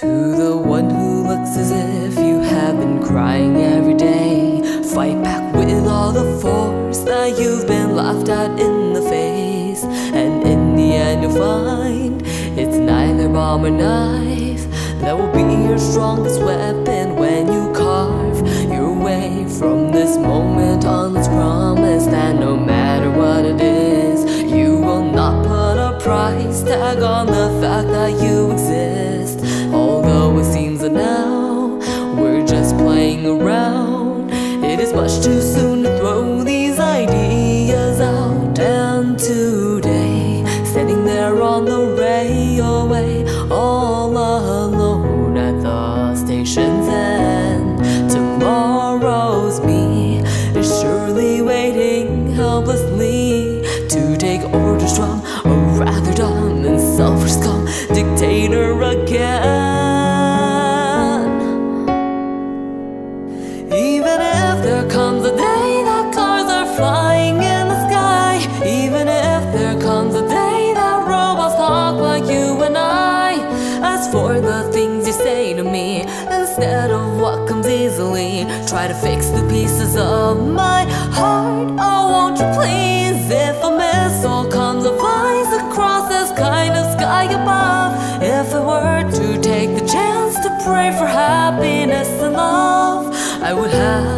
To the one who looks as if you have been crying every day, fight back with all the force that you've been laughed at in the face. And in the end, you'll find it's neither bomb or knife that will be your strongest weapon when you carve your way from this moment on. Let's promise that no matter what it is, you will not put a price tag on the fact that you selfish scum dictator again. Even if there comes a day that cars are flying in the sky, even if there comes a day that robots talk like you and I, as for the things you say to me, instead of what comes easily, try to fix the pieces of my heart. Oh, won't you please? If I would have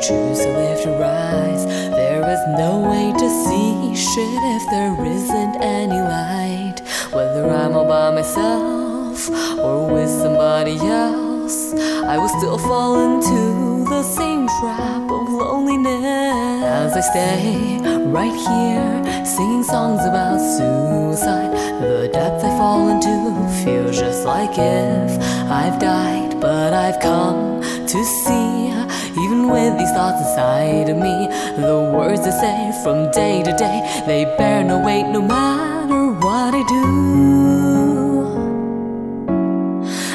choose to lift your eyes, there is no way to see shit if there isn't any light. Whether I'm all by myself or with somebody else, I will still fall into the same trap of loneliness as I stay right here singing songs about suicide. The depth I fall into feels just like if I've died, but I've come to see, even with these thoughts inside of me, the words I say from day to day, they bear no weight no matter what I do.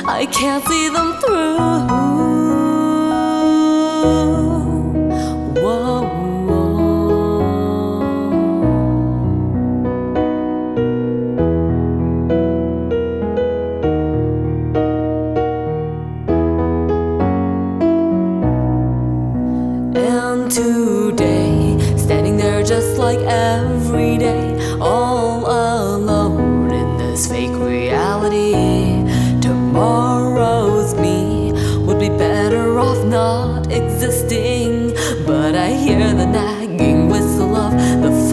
I can't see them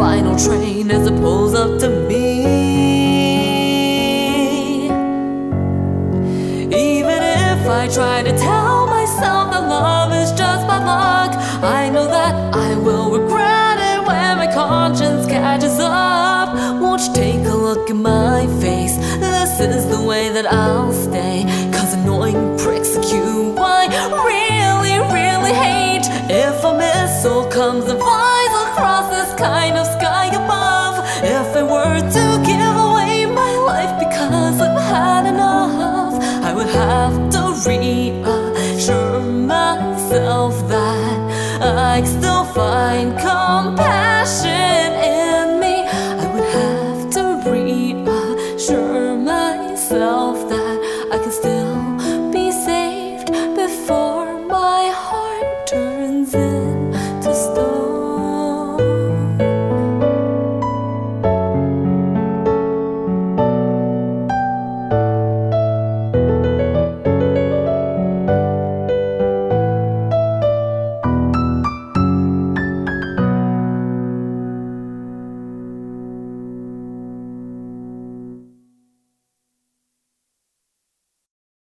final train as it pulls up to me. Even if I try to tell myself that love is just bad luck, I know that I will regret it when my conscience catches up. Won't you take a look at my face? This is the way that I'll stay. Cause annoying pricks like you, I really, really hate. If a missile comes and flies kind of